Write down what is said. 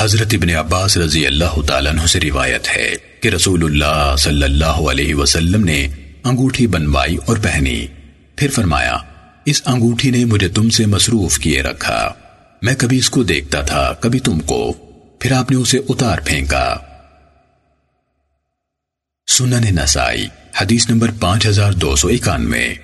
حضرت ابن عباس رضی اللہ تعالیٰ عنہ سے روایت ہے کہ رسول اللہ صلی اللہ علیہ وسلم نے انگوٹھی بنوائی اور پہنی۔ پھر فرمایا، اس انگوٹھی نے مجھے تم سے مصروف کیے رکھا۔ میں کبھی اس کو دیکھتا تھا، کبھی تم کو۔ پھر آپ نے اسے اتار پھینکا۔ سنن نسائی، حدیث نمبر پانچ ہزار دو سو اکانوے۔